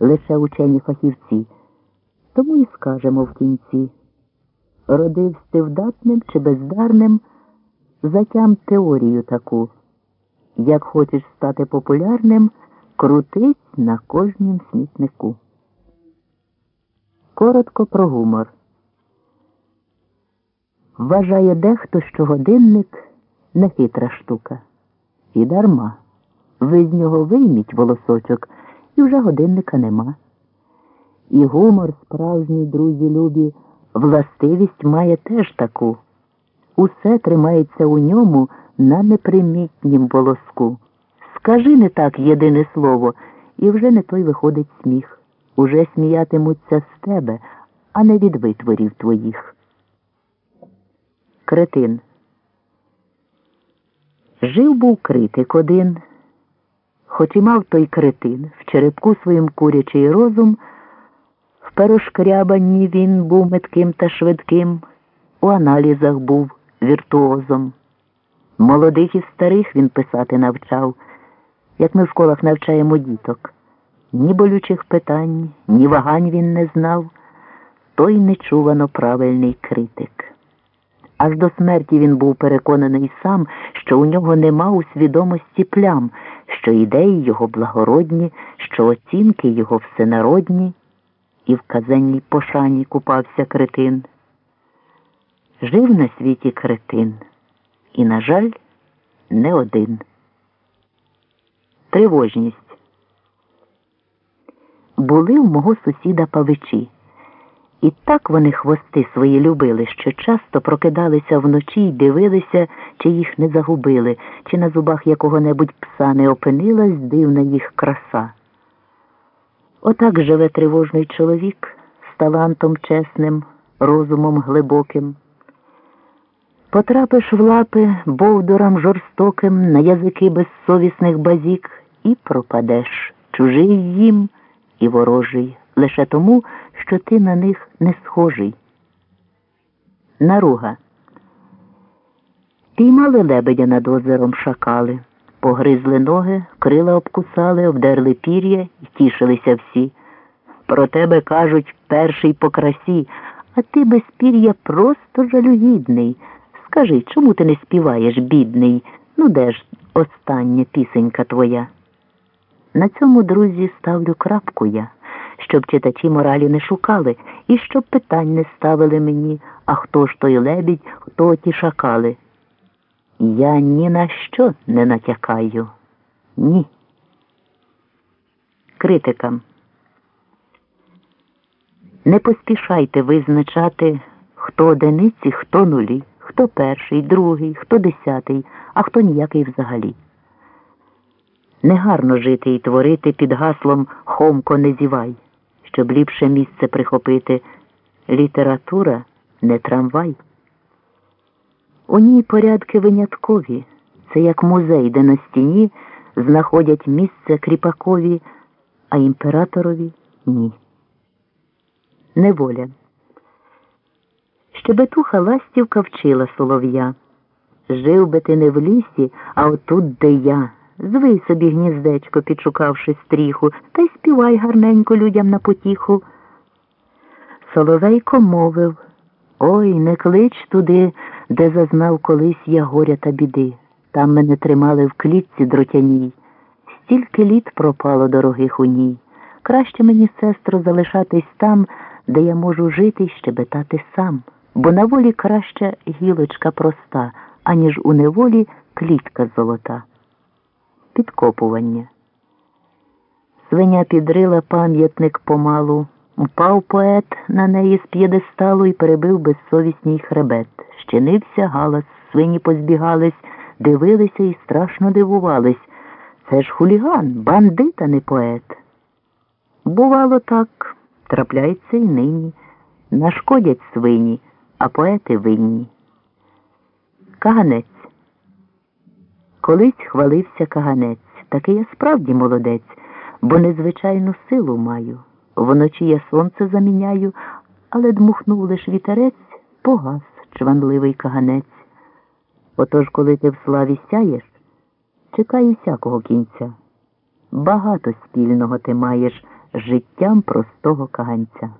лише учені фахівці. Тому і скажемо в кінці. Родився ти вдатним чи бездарним, затям теорію таку. Як хочеш стати популярним, крутись на кожнім смітнику. Коротко про гумор. Вважає дехто, що годинник нехитра штука. І дарма. Ви з нього вийміть волосочок, і вже годинника нема. І гумор, справжній друзі любі, властивість має теж таку. Усе тримається у ньому на непримітнім волоску. Скажи не так єдине слово, і вже не той виходить сміх. Уже сміятимуться з тебе, а не від витворів твоїх. Кретин. Жив був критик один, хоч і мав той кретин в черепку своїм курячий розум, в перошкрябанні він був метким та швидким, у аналізах був віртуозом. Молодих і старих він писати навчав, як ми в школах навчаємо діток. Ні болючих питань, ні вагань він не знав, той нечувано правильний критик. Аж до смерті він був переконаний сам, що у нього нема у свідомості плям, що ідеї його благородні, що оцінки його всенародні, і в казенній пошані купався кретин. Жив на світі кретин, і, на жаль, не один. Тривожність. Були у мого сусіда павичі. І так вони хвости свої любили, що часто прокидалися вночі й дивилися, чи їх не загубили, чи на зубах якого-небудь пса не опинилась дивна їх краса. Отак живе тривожний чоловік з талантом чесним, розумом глибоким. Потрапиш в лапи бовдурам жорстоким на язики безсовісних базік і пропадеш чужий їм і ворожий лише тому, що ти на них не схожий. Наруга. Піймали лебедя над озером шакали, погризли ноги, крила обкусали, обдерли пір'я і тішилися всі. Про тебе кажуть перший по красі, а ти без пір'я просто жалюгідний. Скажи, чому ти не співаєш, бідний? Ну, де ж остання пісенька твоя? На цьому, друзі, ставлю крапку я щоб читачі моралі не шукали і щоб питань не ставили мені, а хто ж той лебідь, хто ті шакали. Я ні на що не натякаю. Ні. Критикам. Не поспішайте визначати, хто одиниці, хто нулі, хто перший, другий, хто десятий, а хто ніякий взагалі. Негарно жити і творити під гаслом Хомко не зівай щоб ліпше місце прихопити. Література не трамвай. У ній порядки виняткові. Це як музей, де на стіні знаходять місце кріпакові, а імператорові ні. Неволя. Щебетуха ластівка вчила солов'я. Жив би ти не в лісі, а отут, де я. Звий собі гніздечко, підшукавши стріху, та й співай гарненько людям на потіху. Соловейко мовив Ой, не клич туди, де зазнав колись я горя та біди. Там мене тримали в клітці дротяній. Стільки літ пропало дорогих у ній. Краще мені, сестро, залишатись там, де я можу жити й щебетати сам, бо на волі краща гілочка проста, аніж у неволі клітка золота підкопування. Свиня підрила пам'ятник помалу, упав поет на неї з п'єдесталу і перебив безсовісній хребет. Щинився галас, свині позбігались, дивилися і страшно дивувались. Це ж хуліган, бандит, а не поет. Бувало так, трапляється й нині. Нашкодять свині, а поети винні. Каганець. Колись хвалився каганець. Такий я справді молодець, бо незвичайну силу маю. Вночі я сонце заміняю, але дмухнув лиш вітерець, погас чванливий каганець. Отож, коли ти в славі сяєш, чекай усякого кінця. Багато спільного ти маєш життям простого каганця.